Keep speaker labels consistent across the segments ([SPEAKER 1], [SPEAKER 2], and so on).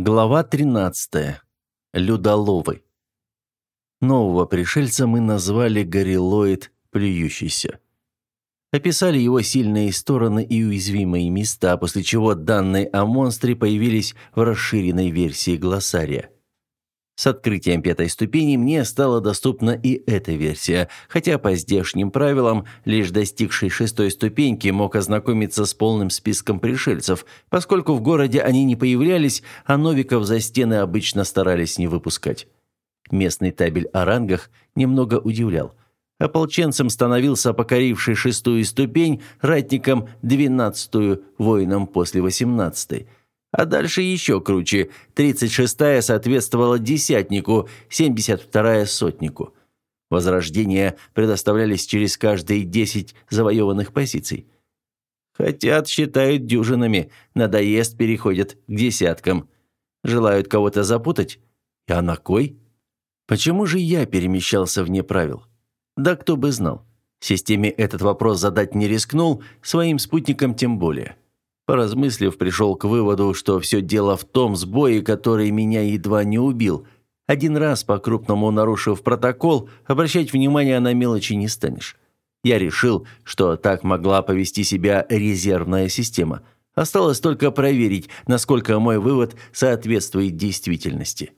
[SPEAKER 1] Глава 13. Людоловы. Нового пришельца мы назвали горилоид плюющийся. Описали его сильные стороны и уязвимые места, после чего данные о монстре появились в расширенной версии глоссария. С открытием пятой ступени мне стала доступна и эта версия, хотя по здешним правилам лишь достигший шестой ступеньки мог ознакомиться с полным списком пришельцев, поскольку в городе они не появлялись, а новиков за стены обычно старались не выпускать. Местный табель о рангах немного удивлял. Ополченцем становился покоривший шестую ступень, ратником двенадцатую, воином после восемнадцатой – а дальше еще круче. 36-я соответствовала десятнику, 72-я – сотнику. Возрождения предоставлялись через каждые 10 завоеванных позиций. Хотят, считают дюжинами, надоест, переходят к десяткам. Желают кого-то запутать? А на кой? Почему же я перемещался вне правил? Да кто бы знал. Системе этот вопрос задать не рискнул, своим спутникам тем более. Поразмыслив, пришел к выводу, что все дело в том сбое, который меня едва не убил. Один раз, по-крупному нарушив протокол, обращать внимание на мелочи не станешь. Я решил, что так могла повести себя резервная система. Осталось только проверить, насколько мой вывод соответствует действительности.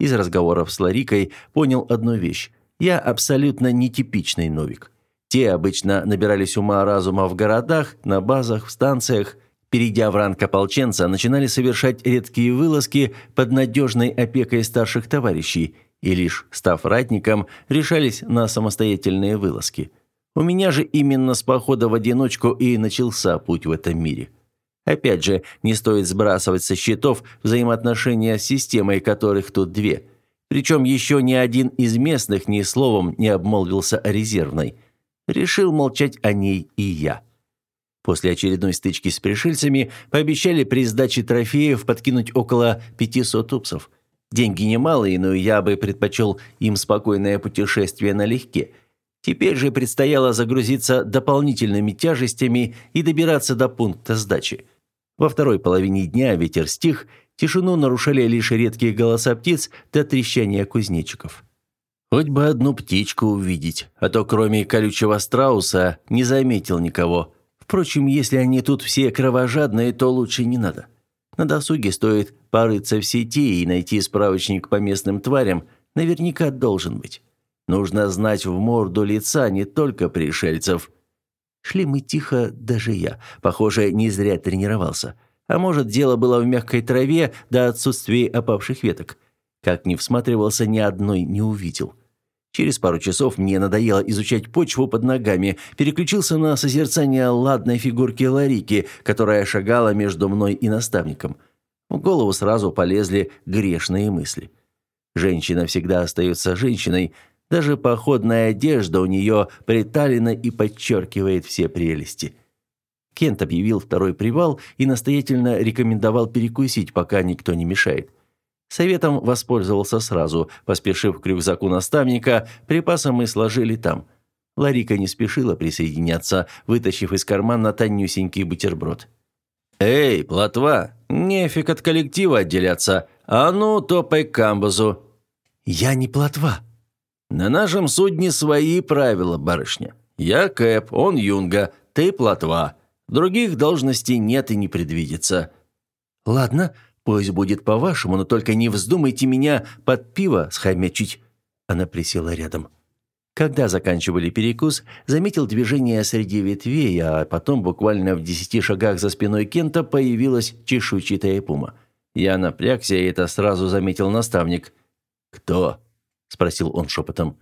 [SPEAKER 1] Из разговоров с Ларикой понял одну вещь. Я абсолютно нетипичный новик. Те обычно набирались ума-разума в городах, на базах, в станциях – перейдя в ранг ополченца, начинали совершать редкие вылазки под надежной опекой старших товарищей и лишь став ратником, решались на самостоятельные вылазки. У меня же именно с похода в одиночку и начался путь в этом мире. Опять же, не стоит сбрасывать со счетов взаимоотношения с системой, которых тут две. Причем еще ни один из местных ни словом не обмолвился о резервной. Решил молчать о ней и я. После очередной стычки с пришельцами пообещали при сдаче трофеев подкинуть около 500 упсов. Деньги немалые, но я бы предпочел им спокойное путешествие налегке. Теперь же предстояло загрузиться дополнительными тяжестями и добираться до пункта сдачи. Во второй половине дня ветер стих, тишину нарушали лишь редкие голоса птиц до трещания кузнечиков. Хоть бы одну птичку увидеть, а то кроме колючего страуса не заметил никого – Впрочем, если они тут все кровожадные, то лучше не надо. На досуге стоит порыться в сети и найти справочник по местным тварям, наверняка должен быть. Нужно знать в морду лица не только пришельцев. Шли мы тихо, даже я. Похоже, не зря тренировался. А может, дело было в мягкой траве до отсутствия опавших веток. Как ни всматривался, ни одной не увидел. Через пару часов мне надоело изучать почву под ногами, переключился на созерцание ладной фигурки Ларики, которая шагала между мной и наставником. В голову сразу полезли грешные мысли. Женщина всегда остается женщиной, даже походная одежда у нее приталена и подчеркивает все прелести. Кент объявил второй привал и настоятельно рекомендовал перекусить, пока никто не мешает. Советом воспользовался сразу, поспешив к рюкзаку наставника, припасы мы сложили там. Ларика не спешила присоединяться, вытащив из кармана тонюсенький бутерброд. «Эй, плотва, нефиг от коллектива отделяться. А ну, топай к камбузу». «Я не плотва». «На нашем судне свои правила, барышня. Я Кэп, он Юнга, ты плотва. Других должностей нет и не предвидится».
[SPEAKER 2] «Ладно, Пусть будет по-вашему, но только не вздумайте меня под пиво схомячить». Она присела рядом. Когда заканчивали перекус, заметил движение среди ветвей, а потом буквально в десяти шагах за спиной Кента появилась чешуйчатая пума. Я напрягся, и это сразу заметил наставник. «Кто?» – спросил он шепотом.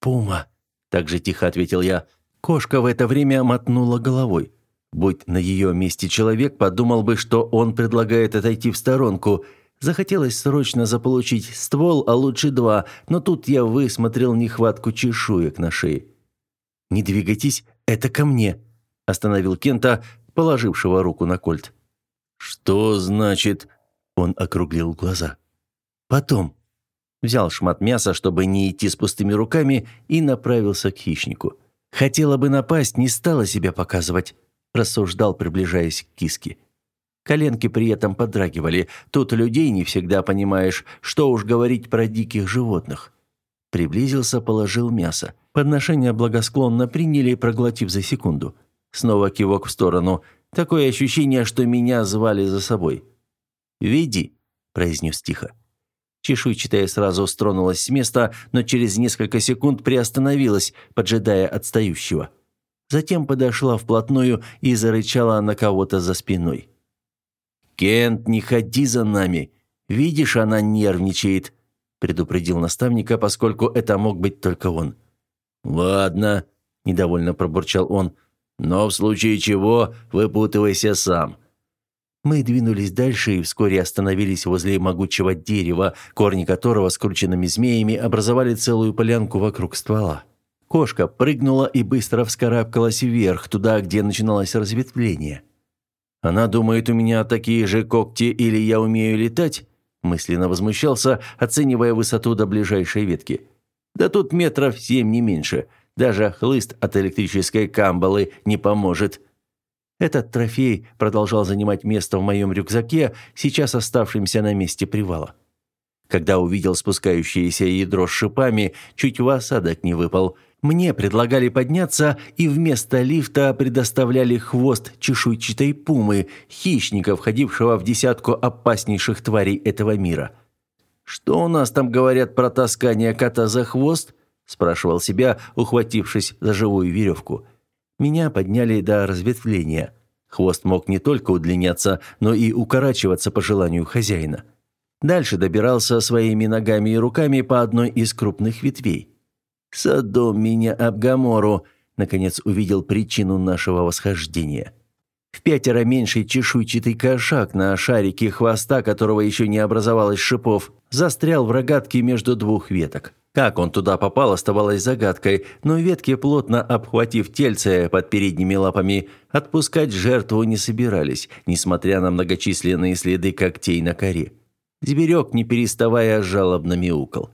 [SPEAKER 1] «Пума», – так же тихо ответил я. Кошка в это время мотнула головой. Будь на ее месте человек, подумал бы, что он предлагает отойти в сторонку. Захотелось срочно заполучить ствол, а лучше два, но тут я высмотрел нехватку чешуек на шее. «Не двигайтесь, это ко мне», – остановил Кента, положившего руку на кольт.
[SPEAKER 2] «Что значит?» – он округлил глаза.
[SPEAKER 1] «Потом». Взял шмат мяса, чтобы не идти с пустыми руками, и направился к хищнику. Хотела бы напасть, не стала себя показывать рассуждал, приближаясь к киске. Коленки при этом подрагивали. Тут людей не всегда понимаешь, что уж говорить про диких животных. Приблизился, положил мясо. Подношение благосклонно приняли, проглотив за секунду. Снова кивок в сторону. Такое ощущение, что меня звали за собой. «Веди», – произнес тихо. Чешуйчатая сразу стронулась с места, но через несколько секунд приостановилась, поджидая отстающего. Затем подошла вплотную и зарычала на кого-то за спиной. «Кент, не ходи за нами! Видишь, она нервничает!» предупредил наставника, поскольку это мог быть только он. «Ладно», – недовольно пробурчал он, – «но в случае чего выпутывайся сам». Мы двинулись дальше и вскоре остановились возле могучего дерева, корни которого скрученными змеями образовали целую полянку вокруг ствола. Кошка прыгнула и быстро вскарабкалась вверх, туда, где начиналось разветвление. «Она думает, у меня такие же когти или я умею летать?» Мысленно возмущался, оценивая высоту до ближайшей ветки. «Да тут метров семь не меньше. Даже хлыст от электрической камбалы не поможет». Этот трофей продолжал занимать место в моем рюкзаке, сейчас оставшемся на месте привала. Когда увидел спускающееся ядро с шипами, чуть в осадок не выпал. Мне предлагали подняться, и вместо лифта предоставляли хвост чешуйчатой пумы, хищника, входившего в десятку опаснейших тварей этого мира. «Что у нас там говорят про таскание кота за хвост?» – спрашивал себя, ухватившись за живую веревку. – меня подняли до разветвления. Хвост мог не только удлиняться, но и укорачиваться по желанию хозяина. Дальше добирался своими ногами и руками по одной из крупных ветвей. «Садом меня об Гамору!» Наконец увидел причину нашего восхождения. В пятеро меньший чешуйчатый кошак на шарике хвоста, которого еще не образовалось шипов, застрял в рогатке между двух веток. Как он туда попал, оставалось загадкой, но ветки, плотно обхватив тельце под передними лапами, отпускать жертву не собирались, несмотря на многочисленные следы когтей на коре. Зверек, не переставая, жалобно мяукал.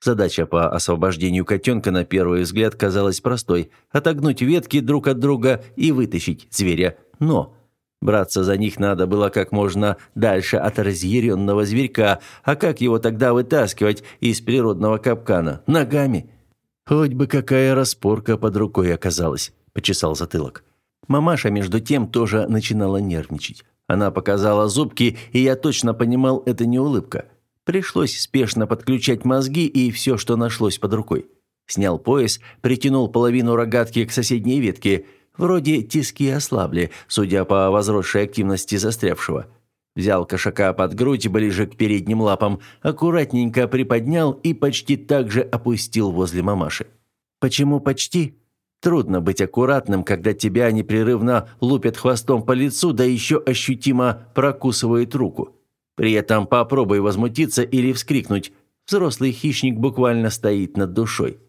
[SPEAKER 1] Задача по освобождению котенка на первый взгляд казалась простой – отогнуть ветки друг от друга и вытащить зверя. Но Браться за них надо было как можно дальше от разъяренного зверька, а как его тогда вытаскивать из природного капкана? Ногами? Хоть бы какая распорка под рукой оказалась, почесал затылок. Мамаша, между тем, тоже начинала нервничать. Она показала зубки, и я точно понимал, это не улыбка. Пришлось спешно подключать мозги и все, что нашлось под рукой. Снял пояс, притянул половину рогатки к соседней ветке – Вроде тиски ослабли, судя по возросшей активности застрявшего. Взял кошака под грудь ближе к передним лапам, аккуратненько приподнял и почти так же опустил возле мамаши. Почему почти? Трудно быть аккуратным, когда тебя непрерывно лупят хвостом по лицу, да еще ощутимо прокусывает руку. При этом попробуй возмутиться или вскрикнуть. Взрослый хищник буквально стоит над душой.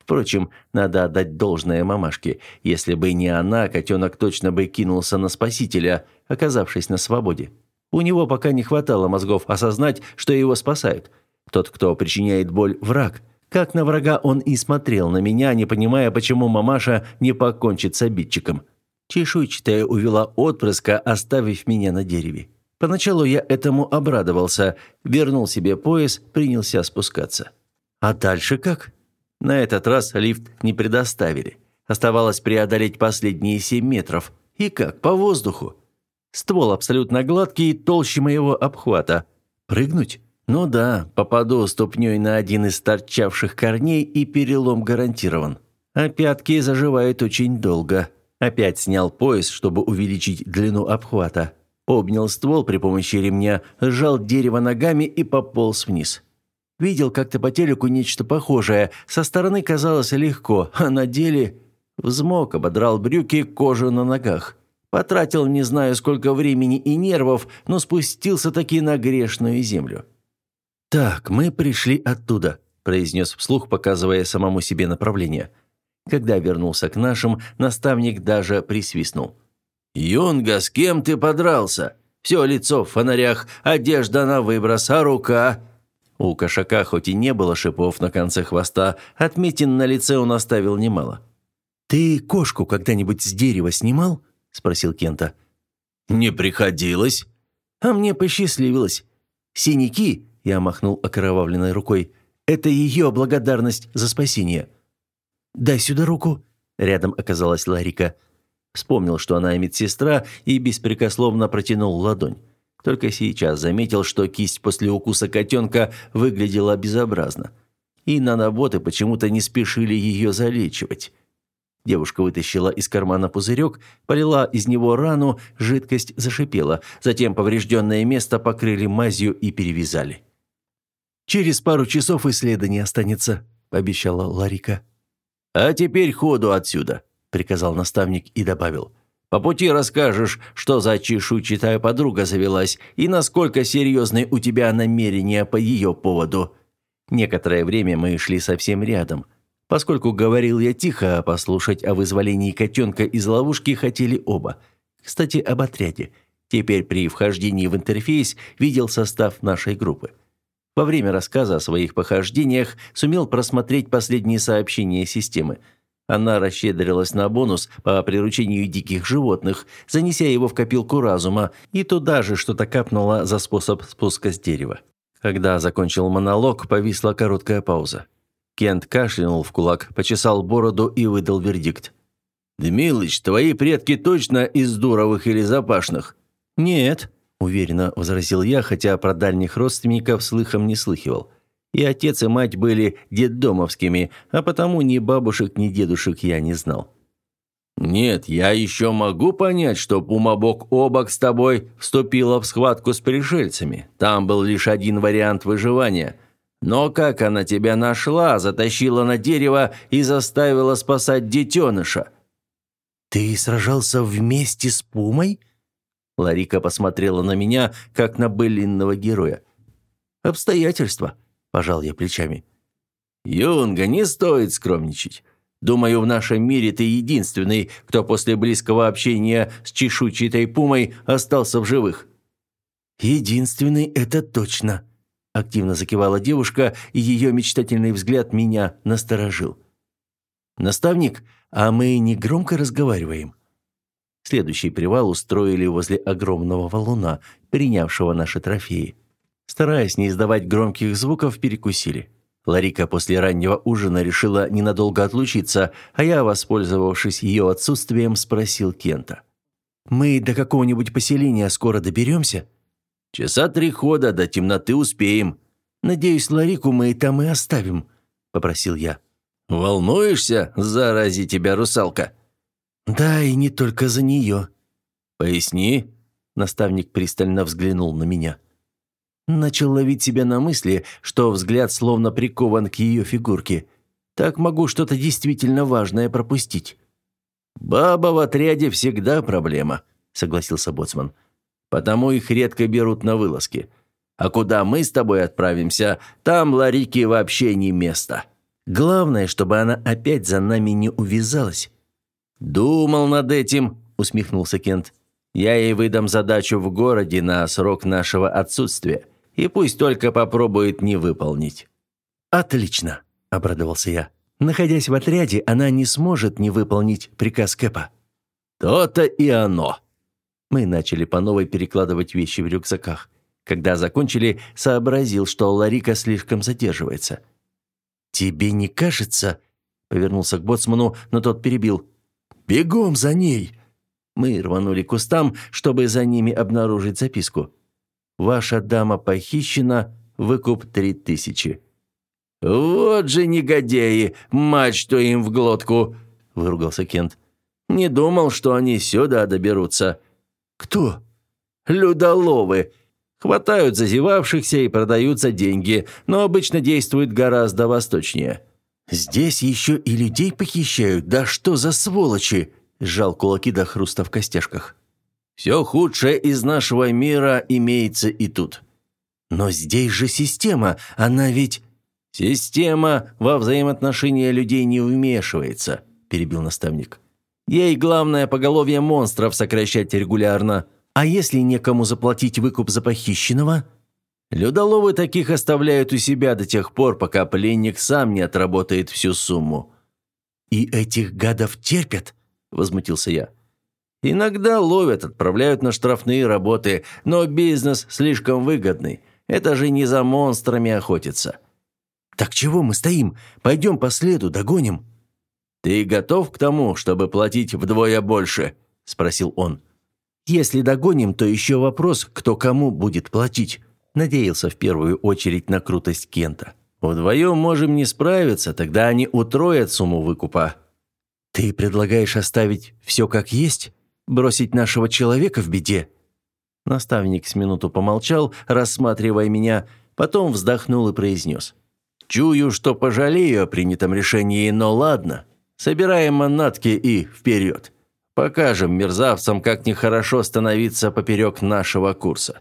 [SPEAKER 1] Впрочем, надо отдать должное мамашке. Если бы не она, котенок точно бы кинулся на спасителя, оказавшись на свободе. У него пока не хватало мозгов осознать, что его спасают. Тот, кто причиняет боль, враг. Как на врага он и смотрел на меня, не понимая, почему мамаша не покончит с обидчиком. Чешуйчатая увела отпрыска, оставив меня на дереве. Поначалу я этому обрадовался, вернул себе пояс, принялся спускаться. А дальше как? На этот раз лифт не предоставили. Оставалось преодолеть последние семь метров. И как, по воздуху. Ствол абсолютно гладкий, толще моего обхвата. Прыгнуть? Ну да, попаду ступней на один из торчавших корней, и перелом гарантирован. А пятки заживают очень долго. Опять снял пояс, чтобы увеличить длину обхвата. Обнял ствол при помощи ремня, сжал дерево ногами и пополз вниз. Видел как-то по телеку нечто похожее. Со стороны казалось легко, а на деле... Взмок, ободрал брюки, кожу на ногах. Потратил не знаю сколько времени и нервов, но спустился таки на грешную землю. «Так, мы пришли оттуда», – произнес вслух, показывая самому себе направление. Когда вернулся к нашим, наставник даже присвистнул. «Юнга, с кем ты подрался? Все лицо в фонарях, одежда на выброс, а рука...» У кошака хоть и не было шипов на конце хвоста, отметин на лице он оставил немало. «Ты кошку когда-нибудь с дерева снимал?» – спросил Кента.
[SPEAKER 2] «Не приходилось».
[SPEAKER 1] «А мне посчастливилось. Синяки», — я махнул окровавленной рукой, — «это ее благодарность за спасение». «Дай сюда руку», — рядом оказалась Ларика. Вспомнил, что она медсестра, и беспрекословно протянул ладонь. Только сейчас заметил, что кисть после укуса котенка выглядела безобразно. И наноботы почему-то не спешили ее залечивать. Девушка вытащила из кармана пузырек, полила из него рану, жидкость зашипела. Затем поврежденное место покрыли мазью и перевязали. «Через пару часов исследование останется», – пообещала Ларика.
[SPEAKER 2] «А теперь ходу отсюда», – приказал наставник и добавил. По пути расскажешь, что за чешуйчатая подруга завелась и насколько серьезны у тебя намерения по ее поводу». Некоторое время мы шли совсем рядом. Поскольку говорил я тихо, а послушать о вызволении котенка из ловушки хотели оба. Кстати, об отряде. Теперь при вхождении в интерфейс видел состав нашей группы. Во время рассказа о своих похождениях сумел просмотреть последние сообщения системы – она расщедрилась на бонус по приручению диких животных, занеся его в копилку разума, и туда же что-то капнула за способ спуска с дерева. Когда закончил монолог, повисла короткая пауза. Кент кашлянул в кулак, почесал бороду и выдал вердикт. «Дмилыч, твои предки точно из дуровых или запашных?»
[SPEAKER 1] «Нет», – уверенно возразил я, хотя про дальних родственников слыхом не слыхивал. И отец и мать были детдомовскими, а потому ни бабушек, ни дедушек я не знал.
[SPEAKER 2] «Нет, я еще могу понять, что Пума бок о бок с тобой вступила в схватку с пришельцами. Там был лишь один вариант выживания. Но как она тебя нашла, затащила на дерево и заставила спасать детеныша?»
[SPEAKER 1] «Ты сражался вместе с Пумой?» Ларика посмотрела на меня, как на былинного героя. «Обстоятельства пожал я плечами.
[SPEAKER 2] Юнга, не стоит скромничать. Думаю, в нашем мире ты единственный, кто после близкого общения с чешуйчатой пумой остался в живых.
[SPEAKER 1] Единственный это точно, активно закивала девушка, и ее мечтательный взгляд меня насторожил. Наставник, а мы не громко разговариваем. Следующий привал устроили возле огромного валуна, принявшего наши трофеи. Стараясь не издавать громких звуков, перекусили. Ларика после раннего ужина решила ненадолго отлучиться, а я, воспользовавшись ее отсутствием, спросил Кента. «Мы до какого-нибудь поселения скоро доберемся?»
[SPEAKER 2] «Часа три хода, до темноты успеем».
[SPEAKER 1] «Надеюсь, Ларику мы там и оставим», — попросил я.
[SPEAKER 2] «Волнуешься? Зарази тебя, русалка!»
[SPEAKER 1] «Да, и не только за нее».
[SPEAKER 2] «Поясни».
[SPEAKER 1] Наставник пристально взглянул на меня. Начал ловить себя на мысли, что взгляд словно прикован к ее фигурке. Так могу что-то действительно важное пропустить.
[SPEAKER 2] «Баба в отряде всегда проблема», — согласился Боцман. «Потому их редко берут на вылазки. А куда мы с тобой отправимся, там Ларике вообще не место.
[SPEAKER 1] Главное, чтобы она опять за нами не увязалась».
[SPEAKER 2] «Думал над этим», — усмехнулся Кент. «Я ей выдам задачу в городе на срок нашего отсутствия и пусть только попробует не выполнить».
[SPEAKER 1] «Отлично», – обрадовался я. «Находясь в отряде, она не сможет не выполнить приказ Кэпа».
[SPEAKER 2] «То-то и оно».
[SPEAKER 1] Мы начали по новой перекладывать вещи в рюкзаках. Когда закончили, сообразил, что Ларика слишком задерживается. «Тебе не кажется?» – повернулся к боцману, но тот перебил. «Бегом за ней!» Мы рванули к кустам, чтобы за ними обнаружить записку. Ваша дама похищена, выкуп три тысячи».
[SPEAKER 2] «Вот же негодяи! Что им в глотку!» – выругался Кент. «Не думал, что они сюда доберутся».
[SPEAKER 1] «Кто?»
[SPEAKER 2] «Людоловы. Хватают зазевавшихся и продают за деньги, но обычно действуют гораздо восточнее».
[SPEAKER 1] «Здесь еще и людей похищают? Да что за сволочи!» – сжал кулаки до хруста в костяшках.
[SPEAKER 2] Все худшее из нашего мира имеется и тут.
[SPEAKER 1] Но здесь же система, она ведь...
[SPEAKER 2] Система во взаимоотношения людей не вмешивается, перебил наставник. Ей главное поголовье монстров сокращать регулярно.
[SPEAKER 1] А если некому заплатить выкуп за похищенного?
[SPEAKER 2] Людоловы таких оставляют у себя до тех пор, пока пленник сам не отработает всю сумму.
[SPEAKER 1] «И этих гадов терпят?» – возмутился я. Иногда ловят, отправляют на штрафные работы, но бизнес слишком выгодный. Это же не за монстрами охотиться.
[SPEAKER 2] Так чего мы стоим? Пойдем по следу, догоним.
[SPEAKER 1] Ты готов к тому, чтобы платить вдвое больше? спросил он.
[SPEAKER 2] Если догоним, то еще вопрос, кто кому будет платить. Надеялся в первую очередь на крутость Кента.
[SPEAKER 1] Вдвоем можем не справиться, тогда они утроят сумму выкупа.
[SPEAKER 2] Ты предлагаешь оставить все как есть? Бросить нашего человека в беде?»
[SPEAKER 1] Наставник с минуту помолчал, рассматривая меня, потом вздохнул и произнес. «Чую, что пожалею о принятом решении, но ладно. Собираем манатки и вперед. Покажем мерзавцам, как нехорошо становиться поперек нашего курса».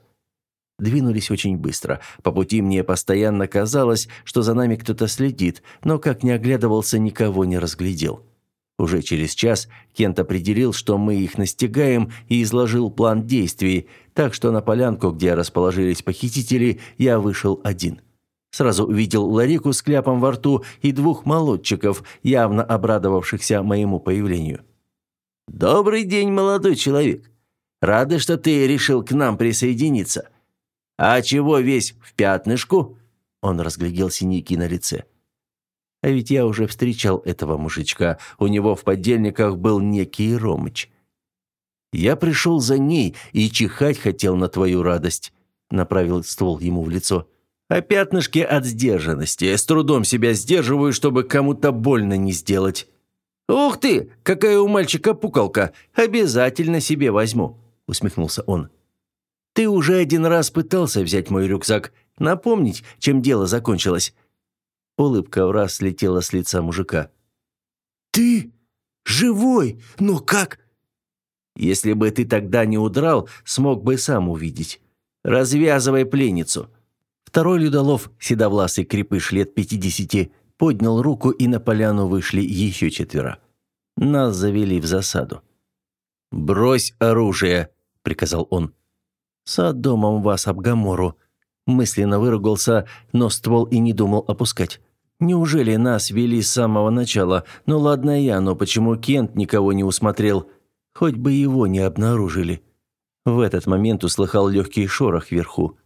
[SPEAKER 2] Двинулись очень быстро. По пути мне постоянно казалось, что за нами кто-то следит, но как не оглядывался, никого не разглядел. Уже через час Кент определил, что мы их настигаем, и изложил план действий, так что на полянку, где расположились похитители, я вышел один. Сразу увидел Ларику с кляпом во рту и двух молодчиков, явно обрадовавшихся моему появлению.
[SPEAKER 1] «Добрый день, молодой человек. Рады, что ты решил к нам присоединиться. А чего весь в пятнышку?» Он разглядел синяки на лице.
[SPEAKER 2] А ведь я уже встречал этого мужичка. У него в подельниках был некий Ромыч. Я пришел за ней и чихать хотел на твою радость. Направил ствол ему в лицо.
[SPEAKER 1] А пятнышки от сдержанности. Я с трудом себя сдерживаю, чтобы кому-то больно не сделать. «Ух ты, какая у мальчика пукалка! Обязательно себе возьму!» – усмехнулся он. «Ты уже один раз пытался взять мой рюкзак. Напомнить, чем дело закончилось.
[SPEAKER 2] Улыбка в раз слетела с лица мужика.
[SPEAKER 3] «Ты живой? Но как?»
[SPEAKER 1] «Если бы ты тогда не удрал, смог бы сам увидеть. Развязывай пленницу».
[SPEAKER 2] Второй людолов, седовласый крепыш лет пятидесяти, поднял руку, и на поляну вышли еще четверо. Нас завели в засаду.
[SPEAKER 1] «Брось оружие», — приказал он.
[SPEAKER 2] «Содомом вас об Гамору», Мысленно выругался, но ствол и не думал опускать. Неужели нас вели с самого начала? Ну ладно я, но почему Кент никого не усмотрел? Хоть бы его не обнаружили. В этот момент услыхал легкий шорох вверху.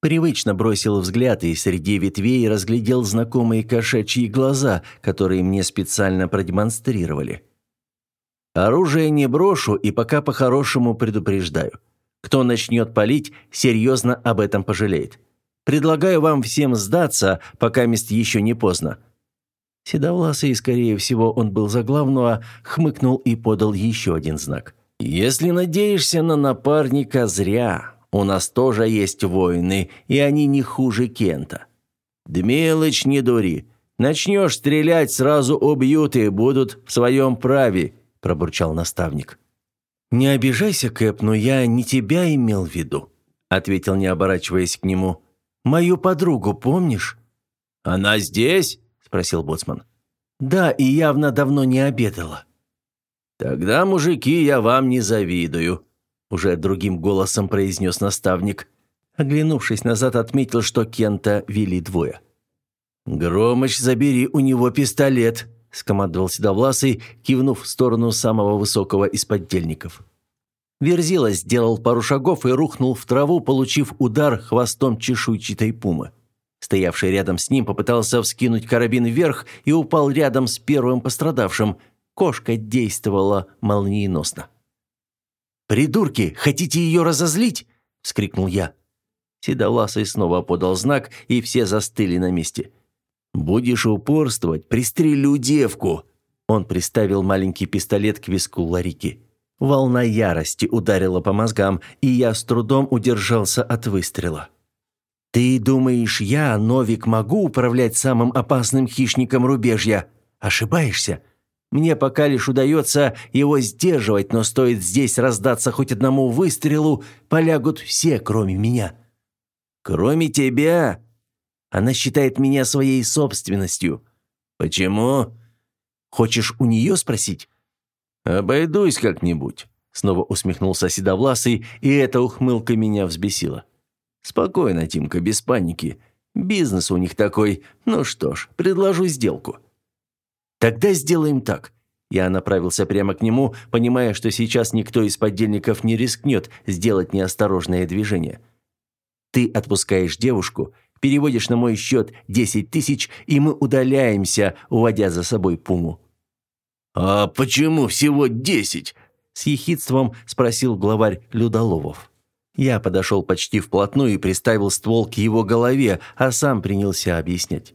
[SPEAKER 2] Привычно бросил взгляд и среди ветвей разглядел знакомые кошачьи глаза, которые мне специально продемонстрировали.
[SPEAKER 1] Оружие не брошу и пока по-хорошему предупреждаю. Кто начнет палить, серьезно об этом пожалеет. Предлагаю вам всем сдаться, пока мест еще не поздно».
[SPEAKER 2] Седовласый, скорее всего, он был за главного, хмыкнул и подал еще один знак.
[SPEAKER 1] «Если надеешься на напарника, зря. У нас тоже есть воины, и они не хуже Кента. Дмелыч, не дури. Начнешь стрелять, сразу убьют и будут в своем праве», – пробурчал наставник.
[SPEAKER 2] «Не обижайся, Кэп, но я не тебя имел в виду», – ответил, не оборачиваясь к нему. Мою подругу помнишь?»
[SPEAKER 1] «Она здесь?» – спросил боцман.
[SPEAKER 2] «Да, и явно давно не обедала».
[SPEAKER 1] «Тогда, мужики, я вам не завидую», – уже другим голосом произнес наставник.
[SPEAKER 2] Оглянувшись назад, отметил, что Кента вели двое.
[SPEAKER 1] «Громыч, забери у него пистолет», – скомандовал Седовласый, кивнув в сторону самого высокого из поддельников.
[SPEAKER 2] Верзила сделал пару шагов и рухнул в траву, получив удар хвостом чешуйчатой пумы. Стоявший рядом с ним попытался вскинуть карабин вверх и упал рядом с первым пострадавшим. Кошка действовала молниеносно.
[SPEAKER 3] «Придурки, хотите ее разозлить?» – вскрикнул я.
[SPEAKER 2] Седовласый снова подал знак, и все застыли на месте.
[SPEAKER 1] «Будешь упорствовать, пристрелю девку!»
[SPEAKER 2] Он приставил маленький пистолет к виску Ларики. Волна ярости ударила по мозгам, и я с трудом удержался от выстрела. «Ты думаешь, я, Новик, могу управлять самым опасным хищником рубежья? Ошибаешься. Мне пока лишь удается его сдерживать, но стоит здесь раздаться хоть одному выстрелу, полягут все, кроме меня».
[SPEAKER 1] «Кроме тебя?»
[SPEAKER 2] Она считает меня своей собственностью.
[SPEAKER 1] «Почему?»
[SPEAKER 2] «Хочешь у нее спросить?»
[SPEAKER 1] «Обойдусь как-нибудь», — снова усмехнулся Седовласый, и эта ухмылка меня взбесила. «Спокойно, Тимка, без паники. Бизнес у них такой. Ну что ж, предложу сделку».
[SPEAKER 2] «Тогда сделаем так.
[SPEAKER 1] Я направился прямо к нему, понимая, что сейчас никто из подельников не рискнет сделать неосторожное движение. «Ты отпускаешь девушку, переводишь на мой счет 10 тысяч, и мы удаляемся, уводя за собой Пуму».
[SPEAKER 3] «А почему всего десять?»
[SPEAKER 1] – с ехидством спросил главарь Людоловов. Я подошел почти вплотную и приставил ствол к его голове, а сам принялся объяснять.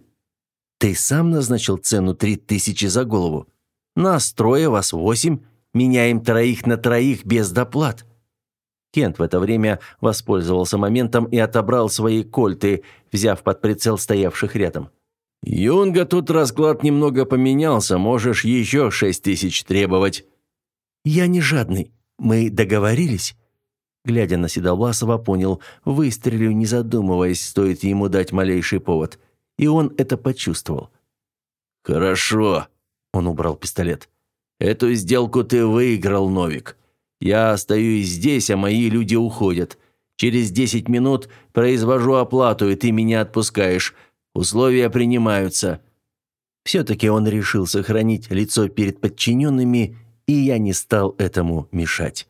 [SPEAKER 1] «Ты сам назначил цену три тысячи за голову. Нас трое, вас восемь. Меняем троих на троих без доплат». Кент в это время воспользовался моментом и отобрал свои кольты, взяв под прицел стоявших рядом.
[SPEAKER 3] «Юнга, тут расклад немного поменялся, можешь еще шесть тысяч требовать».
[SPEAKER 1] «Я не жадный. Мы договорились?» Глядя на Седовласова, понял, выстрелю, не задумываясь, стоит ему дать малейший повод. И он это почувствовал.
[SPEAKER 3] «Хорошо», он убрал пистолет. «Эту сделку ты выиграл, Новик. Я остаюсь здесь, а мои люди уходят. Через десять минут произвожу оплату, и ты меня отпускаешь. Условия принимаются».
[SPEAKER 1] Все-таки он решил сохранить лицо перед подчиненными, и я не стал этому мешать.